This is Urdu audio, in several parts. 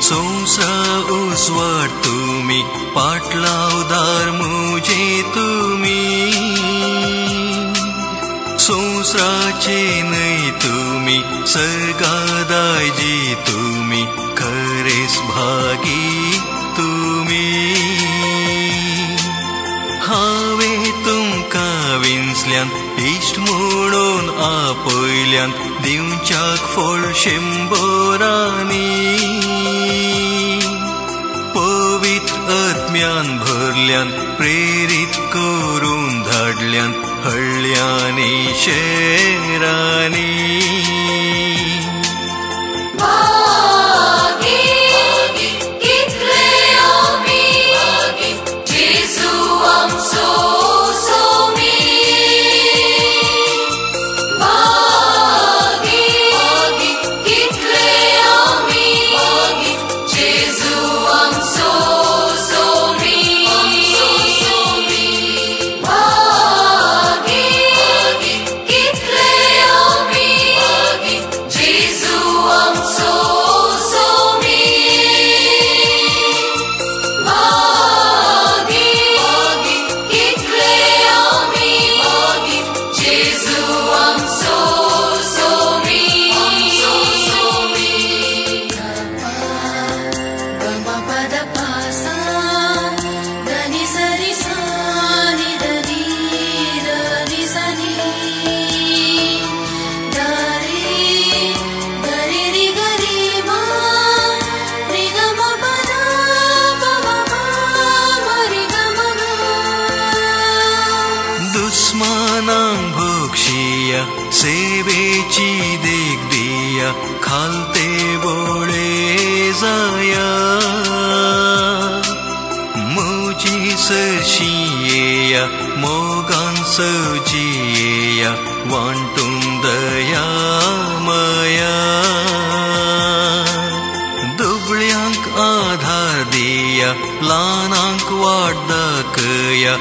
سوسرا اس واٹلاؤ دار مجھے تمہیں سوسر چی نئی تمہیں سرگا دائجی ترے باغی تمہیں ہاں تمک مڑ چڑ شانی بھرریت کر دیا بیچی دیکھ دیا کھالتے بوڑے زایا موچی سشیا موگان سجیا وانٹم دیا مایا دبلیانک آدھار دیا لانانک واٹ دکیا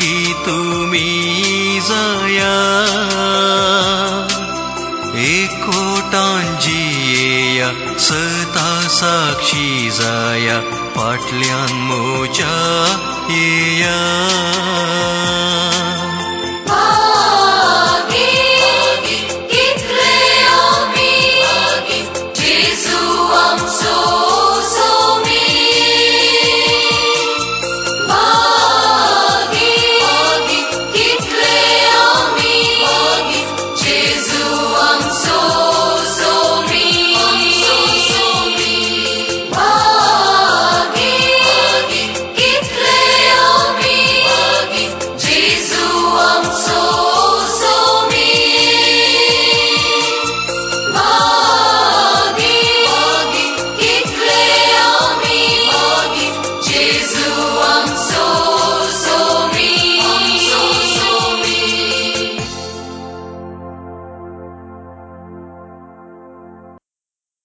گی تھی جایا ایکوٹان جی ستا ساشی جایا پاٹل موچ